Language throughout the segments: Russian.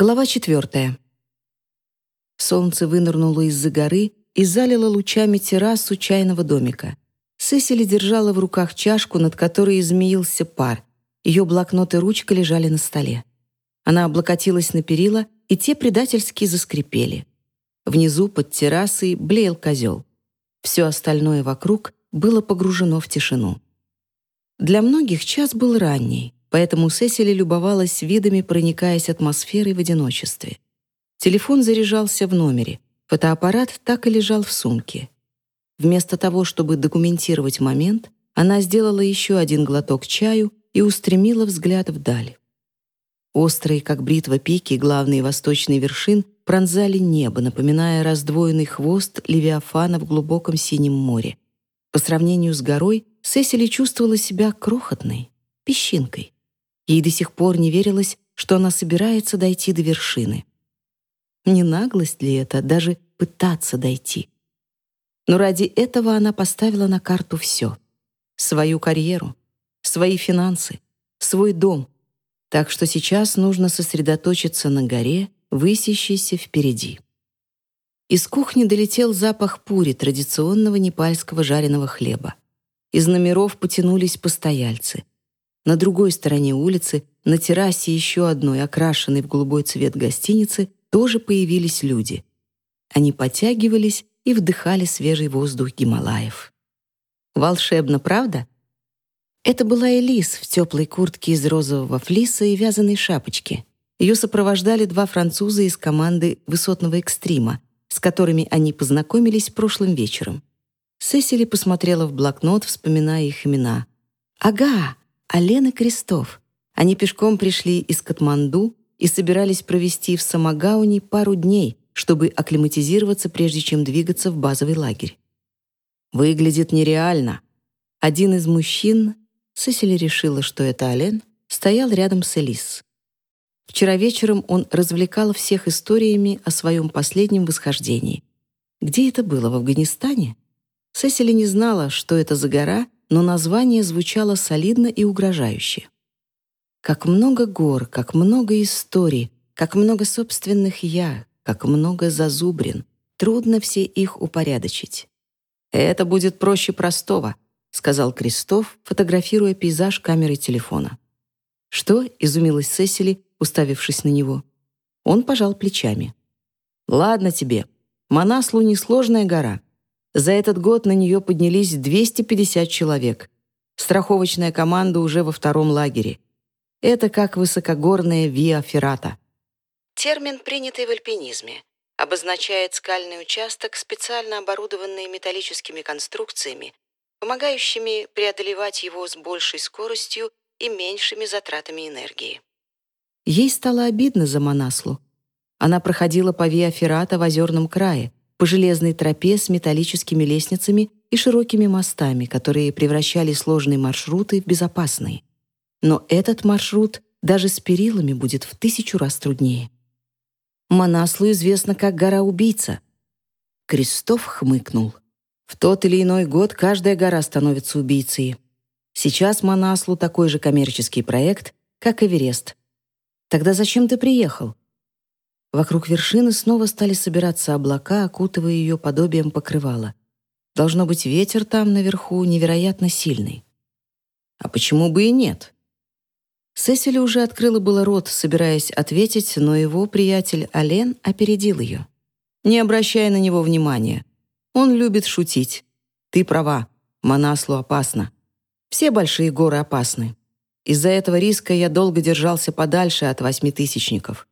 Глава четвертая. Солнце вынырнуло из-за горы и залило лучами террасу чайного домика. Сесили держала в руках чашку, над которой измеился пар. Ее блокнот и ручка лежали на столе. Она облокотилась на перила, и те предательски заскрипели. Внизу, под террасой, блеял козел. Все остальное вокруг было погружено в тишину. Для многих час был ранний поэтому Сесили любовалась видами, проникаясь атмосферой в одиночестве. Телефон заряжался в номере, фотоаппарат так и лежал в сумке. Вместо того, чтобы документировать момент, она сделала еще один глоток чаю и устремила взгляд вдаль. Острые, как бритва пики, главные восточные вершин пронзали небо, напоминая раздвоенный хвост Левиафана в глубоком синем море. По сравнению с горой, Сесили чувствовала себя крохотной, песчинкой. Ей до сих пор не верилось, что она собирается дойти до вершины. Не наглость ли это даже пытаться дойти? Но ради этого она поставила на карту все. Свою карьеру, свои финансы, свой дом. Так что сейчас нужно сосредоточиться на горе, высящейся впереди. Из кухни долетел запах пури, традиционного непальского жареного хлеба. Из номеров потянулись постояльцы. На другой стороне улицы, на террасе еще одной, окрашенной в голубой цвет гостиницы, тоже появились люди. Они потягивались и вдыхали свежий воздух Гималаев. Волшебно, правда? Это была Элис в теплой куртке из розового флиса и вязаной шапочке. Ее сопровождали два француза из команды высотного экстрима, с которыми они познакомились прошлым вечером. Сесили посмотрела в блокнот, вспоминая их имена. «Ага, Ален и Крестов. Они пешком пришли из Катманду и собирались провести в Самагауне пару дней, чтобы акклиматизироваться, прежде чем двигаться в базовый лагерь. Выглядит нереально. Один из мужчин, Сесили решила, что это Ален, стоял рядом с Элис. Вчера вечером он развлекал всех историями о своем последнем восхождении. Где это было, в Афганистане? Сесили не знала, что это за гора — но название звучало солидно и угрожающе. Как много гор, как много историй, как много собственных «я», как много зазубрин. Трудно все их упорядочить. «Это будет проще простого», — сказал Крестов, фотографируя пейзаж камерой телефона. «Что?» — изумилась Сесили, уставившись на него. Он пожал плечами. «Ладно тебе. Манаслу несложная гора. За этот год на нее поднялись 250 человек. Страховочная команда уже во втором лагере. Это как высокогорная Виа Феррата. Термин, принятый в альпинизме, обозначает скальный участок, специально оборудованный металлическими конструкциями, помогающими преодолевать его с большей скоростью и меньшими затратами энергии. Ей стало обидно за Манаслу. Она проходила по Виа Феррата в озерном крае, по железной тропе с металлическими лестницами и широкими мостами, которые превращали сложные маршруты в безопасные. Но этот маршрут даже с перилами будет в тысячу раз труднее. Манаслу известно как гора-убийца. Крестов хмыкнул. В тот или иной год каждая гора становится убийцей. Сейчас Манаслу такой же коммерческий проект, как Эверест. Тогда зачем ты приехал? Вокруг вершины снова стали собираться облака, окутывая ее подобием покрывала. Должно быть, ветер там наверху невероятно сильный. А почему бы и нет? Сесили уже открыла было рот, собираясь ответить, но его приятель Ален опередил ее. Не обращая на него внимания. Он любит шутить. Ты права, Манаслу опасно. Все большие горы опасны. Из-за этого риска я долго держался подальше от восьмитысячников.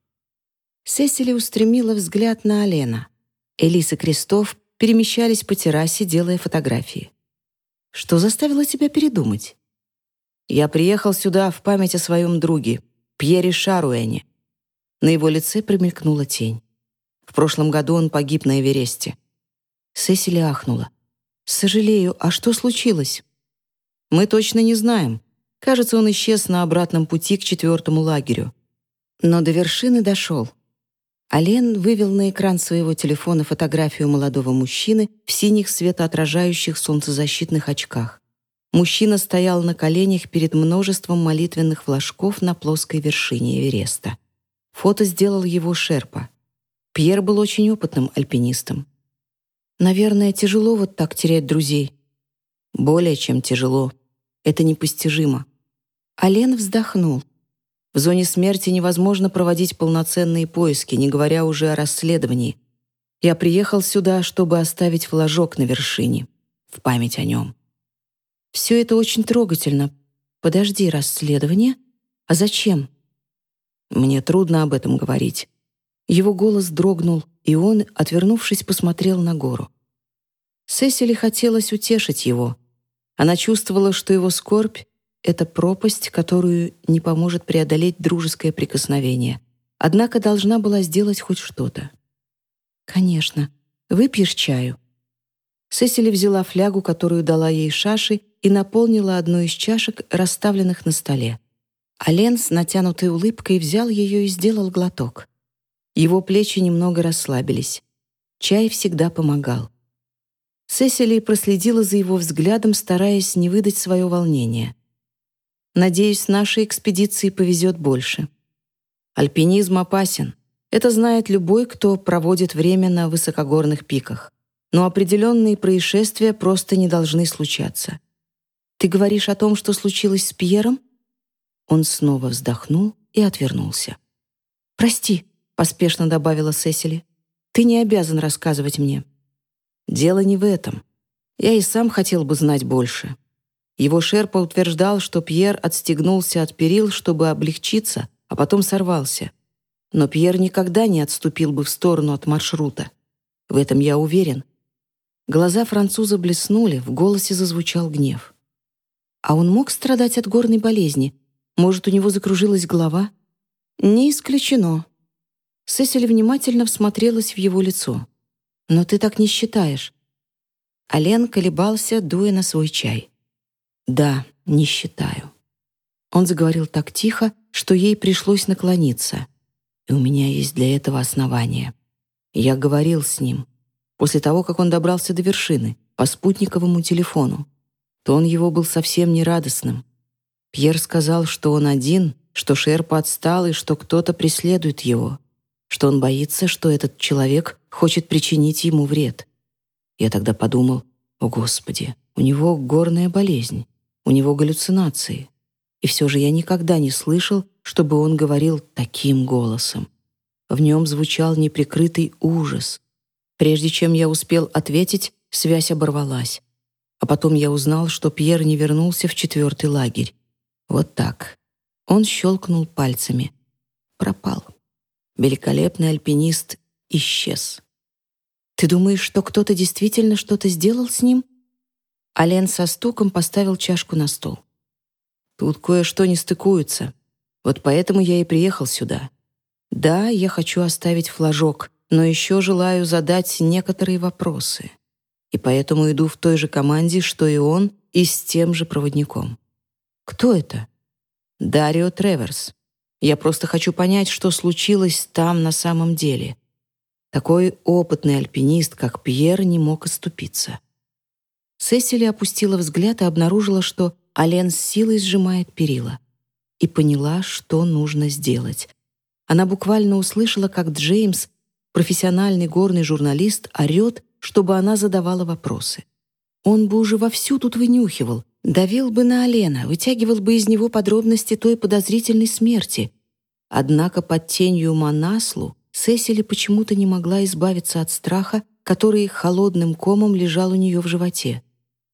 Сесили устремила взгляд на Алена. Элис и Крестов перемещались по террасе, делая фотографии. «Что заставило тебя передумать?» «Я приехал сюда в память о своем друге, Пьере Шаруэне». На его лице промелькнула тень. В прошлом году он погиб на Эвересте. Сесили ахнула. «Сожалею, а что случилось?» «Мы точно не знаем. Кажется, он исчез на обратном пути к четвертому лагерю. Но до вершины дошел. Ален вывел на экран своего телефона фотографию молодого мужчины в синих светоотражающих солнцезащитных очках. Мужчина стоял на коленях перед множеством молитвенных флажков на плоской вершине Эвереста. Фото сделал его Шерпа. Пьер был очень опытным альпинистом. Наверное, тяжело вот так терять друзей. Более чем тяжело. Это непостижимо. Ален вздохнул. В зоне смерти невозможно проводить полноценные поиски, не говоря уже о расследовании. Я приехал сюда, чтобы оставить флажок на вершине, в память о нем. Все это очень трогательно. Подожди, расследование? А зачем? Мне трудно об этом говорить. Его голос дрогнул, и он, отвернувшись, посмотрел на гору. Сесили хотелось утешить его. Она чувствовала, что его скорбь — это пропасть, которую не поможет преодолеть дружеское прикосновение. Однако должна была сделать хоть что-то. «Конечно. Выпьешь чаю?» Сесили взяла флягу, которую дала ей Шаши, и наполнила одну из чашек, расставленных на столе. Ален с натянутой улыбкой взял ее и сделал глоток. Его плечи немного расслабились. Чай всегда помогал. Сесили проследила за его взглядом, стараясь не выдать свое волнение. «Надеюсь, нашей экспедиции повезет больше. Альпинизм опасен. Это знает любой, кто проводит время на высокогорных пиках. Но определенные происшествия просто не должны случаться. Ты говоришь о том, что случилось с Пьером? Он снова вздохнул и отвернулся. «Прости», — поспешно добавила Сесили. «Ты не обязан рассказывать мне». «Дело не в этом. Я и сам хотел бы знать больше». Его шерпа утверждал, что Пьер отстегнулся от перил, чтобы облегчиться, а потом сорвался. Но Пьер никогда не отступил бы в сторону от маршрута. В этом я уверен. Глаза француза блеснули, в голосе зазвучал гнев. А он мог страдать от горной болезни, может, у него закружилась голова? Не исключено. Сесиль внимательно всмотрелась в его лицо. Но ты так не считаешь. Ален колебался, дуя на свой чай. Да, не считаю. Он заговорил так тихо, что ей пришлось наклониться. И у меня есть для этого основания. Я говорил с ним. После того, как он добрался до вершины, по спутниковому телефону, то он его был совсем не радостным. Пьер сказал, что он один, что Шерпа отстал и что кто-то преследует его, что он боится, что этот человек хочет причинить ему вред. Я тогда подумал, о Господи, у него горная болезнь, у него галлюцинации. И все же я никогда не слышал, чтобы он говорил таким голосом. В нем звучал неприкрытый ужас. Прежде чем я успел ответить, связь оборвалась. А потом я узнал, что Пьер не вернулся в четвертый лагерь. Вот так. Он щелкнул пальцами. Пропал. Великолепный альпинист исчез. «Ты думаешь, что кто-то действительно что-то сделал с ним?» Ален со стуком поставил чашку на стол. «Тут кое-что не стыкуется. Вот поэтому я и приехал сюда. Да, я хочу оставить флажок, но еще желаю задать некоторые вопросы. И поэтому иду в той же команде, что и он, и с тем же проводником. Кто это? Дарио Треверс. Я просто хочу понять, что случилось там на самом деле. Такой опытный альпинист, как Пьер, не мог оступиться. Сесили опустила взгляд и обнаружила, что Ален с силой сжимает перила. И поняла, что нужно сделать. Она буквально услышала, как Джеймс, профессиональный горный журналист, орет, чтобы она задавала вопросы. Он бы уже вовсю тут вынюхивал, Давил бы на Алена, вытягивал бы из него подробности той подозрительной смерти. Однако под тенью Манаслу Сесили почему-то не могла избавиться от страха, который холодным комом лежал у нее в животе.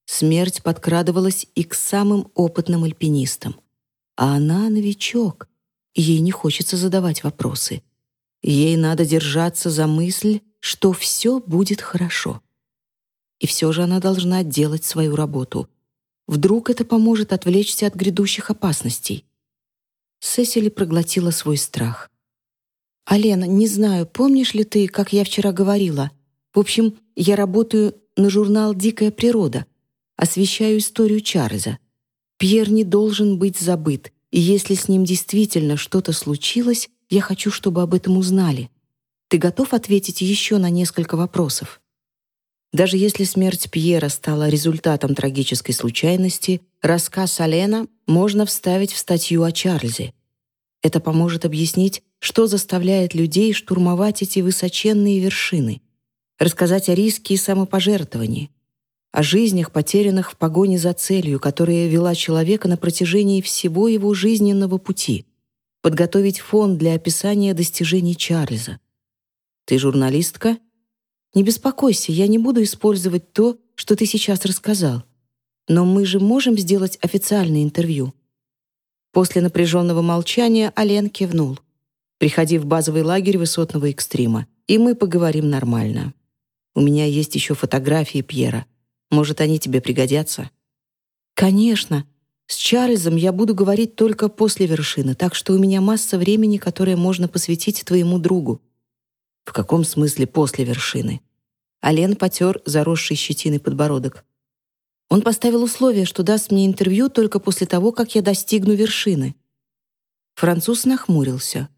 Смерть подкрадывалась и к самым опытным альпинистам. А она новичок, ей не хочется задавать вопросы. Ей надо держаться за мысль, что все будет хорошо. И все же она должна делать свою работу — Вдруг это поможет отвлечься от грядущих опасностей. Сесили проглотила свой страх. «Алена, не знаю, помнишь ли ты, как я вчера говорила? В общем, я работаю на журнал «Дикая природа», освещаю историю Чарльза. Пьер не должен быть забыт, и если с ним действительно что-то случилось, я хочу, чтобы об этом узнали. Ты готов ответить еще на несколько вопросов?» Даже если смерть Пьера стала результатом трагической случайности, рассказ Алена можно вставить в статью о Чарльзе. Это поможет объяснить, что заставляет людей штурмовать эти высоченные вершины, рассказать о риске и самопожертвовании, о жизнях, потерянных в погоне за целью, которая вела человека на протяжении всего его жизненного пути, подготовить фон для описания достижений Чарльза. «Ты журналистка?» «Не беспокойся, я не буду использовать то, что ты сейчас рассказал. Но мы же можем сделать официальное интервью». После напряженного молчания Ален кивнул. «Приходи в базовый лагерь высотного экстрима, и мы поговорим нормально. У меня есть еще фотографии Пьера. Может, они тебе пригодятся?» «Конечно. С Чарльзом я буду говорить только после вершины, так что у меня масса времени, которое можно посвятить твоему другу». «В каком смысле после вершины?» Ален потер заросший щетиной подбородок. Он поставил условие, что даст мне интервью только после того, как я достигну вершины. Француз нахмурился.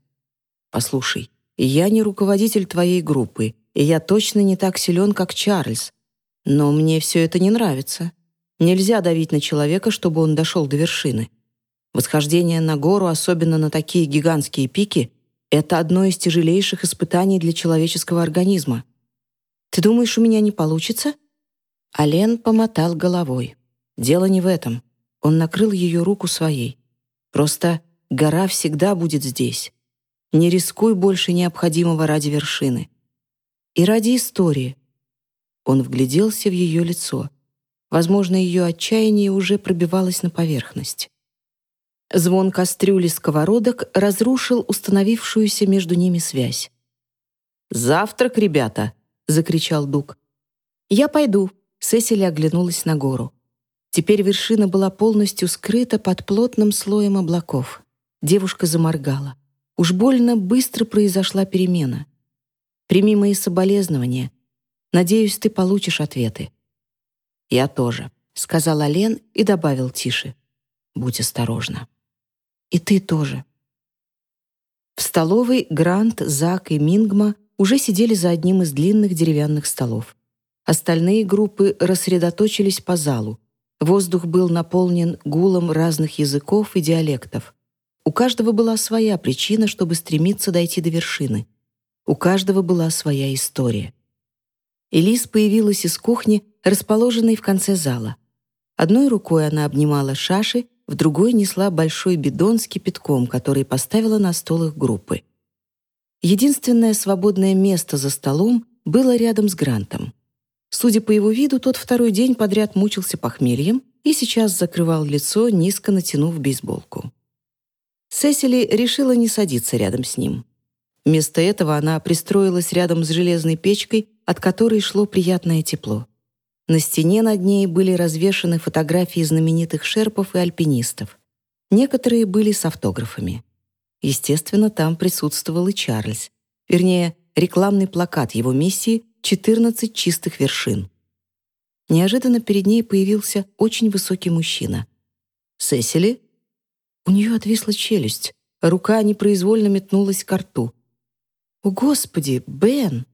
«Послушай, я не руководитель твоей группы, и я точно не так силен, как Чарльз. Но мне все это не нравится. Нельзя давить на человека, чтобы он дошел до вершины. Восхождение на гору, особенно на такие гигантские пики, это одно из тяжелейших испытаний для человеческого организма. Ты думаешь, у меня не получится?» Ален помотал головой. Дело не в этом. Он накрыл ее руку своей. Просто гора всегда будет здесь. Не рискуй больше необходимого ради вершины. И ради истории. Он вгляделся в ее лицо. Возможно, ее отчаяние уже пробивалось на поверхность. Звон кастрюли сковородок разрушил установившуюся между ними связь. «Завтрак, ребята!» — закричал Дуг. «Я пойду», Сесили оглянулась на гору. Теперь вершина была полностью скрыта под плотным слоем облаков. Девушка заморгала. Уж больно быстро произошла перемена. «Прими мои соболезнования. Надеюсь, ты получишь ответы». «Я тоже», — сказал Лен и добавил тише. «Будь осторожна». «И ты тоже». В столовой Грант, Зак и Мингма уже сидели за одним из длинных деревянных столов. Остальные группы рассредоточились по залу. Воздух был наполнен гулом разных языков и диалектов. У каждого была своя причина, чтобы стремиться дойти до вершины. У каждого была своя история. Элис появилась из кухни, расположенной в конце зала. Одной рукой она обнимала шаши, в другой несла большой бидон с кипятком, который поставила на стол их группы. Единственное свободное место за столом было рядом с Грантом. Судя по его виду, тот второй день подряд мучился похмельем и сейчас закрывал лицо, низко натянув бейсболку. Сесили решила не садиться рядом с ним. Вместо этого она пристроилась рядом с железной печкой, от которой шло приятное тепло. На стене над ней были развешаны фотографии знаменитых шерпов и альпинистов. Некоторые были с автографами. Естественно, там присутствовал и Чарльз. Вернее, рекламный плакат его миссии 14 чистых вершин. Неожиданно перед ней появился очень высокий мужчина. «Сесили?» У нее отвисла челюсть, рука непроизвольно метнулась к рту. «О, Господи, Бен!»